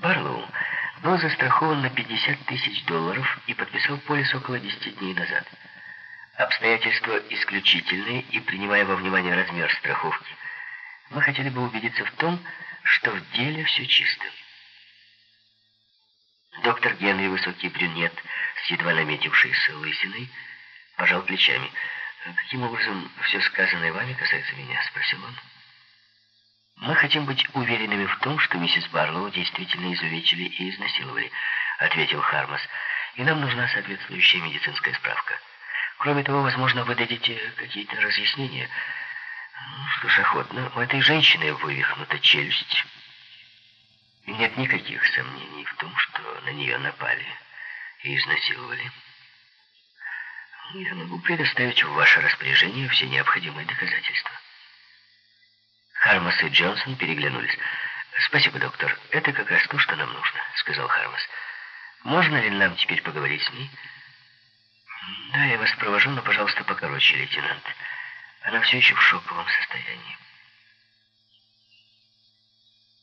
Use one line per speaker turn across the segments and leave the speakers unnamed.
Барлоу был застрахован на 50 тысяч долларов и подписал полис около 10 дней назад. Обстоятельства исключительные, и принимая во внимание размер страховки, мы хотели бы убедиться в том, что в деле все чисто. Доктор Генри, высокий брюнет, с едва наметившейся лысиной, пожал плечами. «Каким образом все сказанное вами касается меня?» — спросил он. «Мы хотим быть уверенными в том, что миссис Барлоу действительно изувечили и изнасиловали», — ответил Хармас. «И нам нужна соответствующая медицинская справка». Кроме того, возможно, вы дадите какие-то разъяснения. Ну, что ж, охотно. У этой женщины вывихнута челюсть. И нет никаких сомнений в том, что на нее напали и изнасиловали. Я могу предоставить в ваше распоряжение все необходимые доказательства. Хармас и Джонсон переглянулись. «Спасибо, доктор. Это как раз то, что нам нужно», — сказал Хармас. «Можно ли нам теперь поговорить с ней?» «Да, я вас провожу, но, пожалуйста, покороче, лейтенант. Она все еще в шоковом состоянии».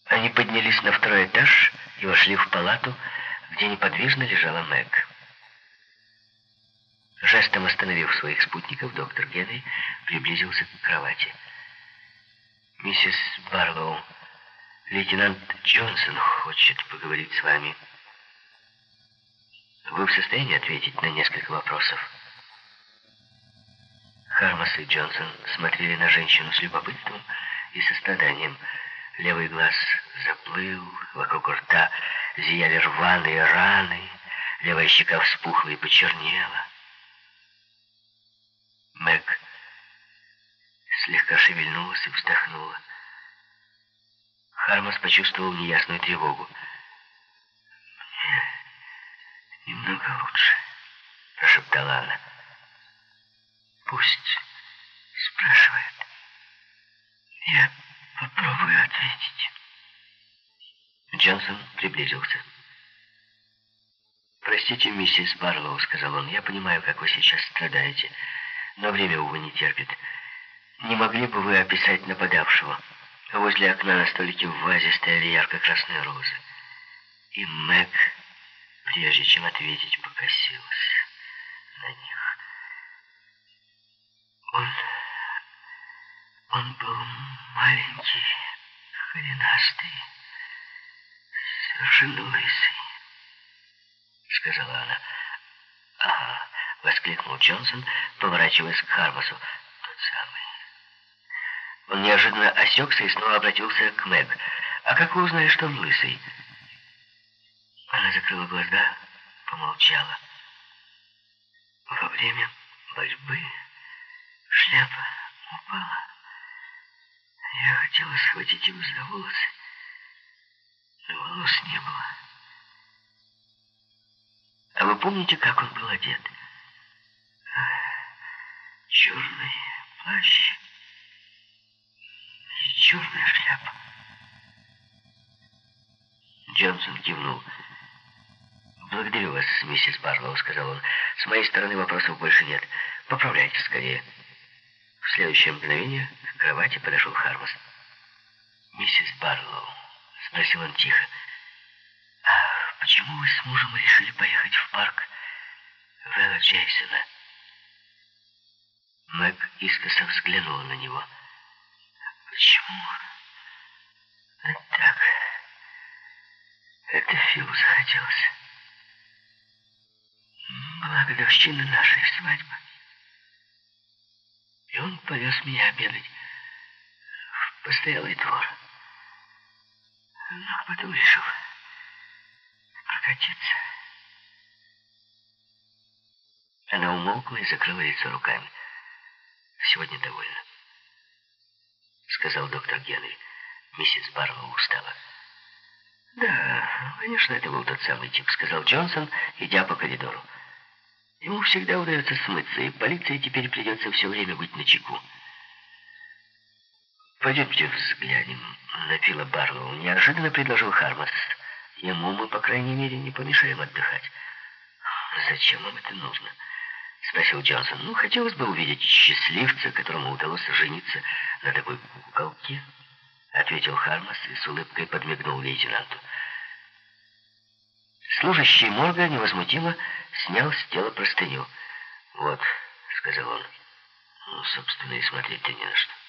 Они поднялись на второй этаж и вошли в палату, где неподвижно лежала Мэг. Жестом остановив своих спутников, доктор Генри приблизился к кровати. «Миссис Барлоу, лейтенант Джонсон хочет поговорить с вами». Вы в состоянии ответить на несколько вопросов? Хармас и Джонсон смотрели на женщину с любопытством и состраданием. Левый глаз заплыл, вокруг рта зияли рваные раны, левая щека вспухла и почернела. Мэг слегка шевельнулась и вздохнула. Хармас почувствовал неясную тревогу. «Немного лучше», — прошептала она. «Пусть спрашивает. Я попробую ответить». Джонсон приблизился. «Простите, миссис Барлоу», — сказал он, — «я понимаю, как вы сейчас страдаете, но время, увы, не терпит. Не могли бы вы описать нападавшего? Возле окна на столике в вазе стояли ярко-красные розы. И Мэг прежде чем ответить, покосился на них. Он... он был маленький, коренастый, совершенно лысый, сказала она. «Ага», — воскликнул Джонсон, поворачиваясь к Хармасу. «Тот самый». Он неожиданно осекся и снова обратился к Мэг. «А как вы узнали, что он лысый?» Она закрыла глаза, помолчала. Во время борьбы шляпа упала. Я хотела схватить его за волосы, но волос не было. А вы помните, как он был одет? Черный плащ черная шляпа. Джонсон кивнул. «Благодарю вас, миссис Барлоу», — сказал он. «С моей стороны вопросов больше нет. Поправляйтесь скорее». В следующее мгновение к кровати подошел Хармас. «Миссис Барлоу», — спросил он тихо, — «а почему вы с мужем решили поехать в парк Вэлла Джейсона?» Мэг искоса взглянула на него. «Почему?» «Так, это Филу захотелось» была годовщина нашей свадьбы. И он повез меня обедать в постоялый двор. Но потом решил прокатиться. Она умолкла и закрыла лицо руками. «Сегодня довольно», — сказал доктор Генри. Миссис Барлоу устала. «Да, конечно, это был тот самый тип», — сказал Джонсон, идя по коридору. Ему всегда удается смыться, и полиции теперь придется все время быть начеку. «Пойдемте взглянем на Фила Барлоу», — неожиданно предложил Хармас. «Ему мы, по крайней мере, не помешаем отдыхать». «Зачем вам это нужно?» — спросил Джонсон. «Ну, хотелось бы увидеть счастливца, которому удалось жениться на такой куколке», — ответил Хармас и с улыбкой подмигнул лейтенанту. Служащий морга невозмутимо снял с тела простыню. «Вот», — сказал он, — «ну, собственно, и смотреть-то не на что».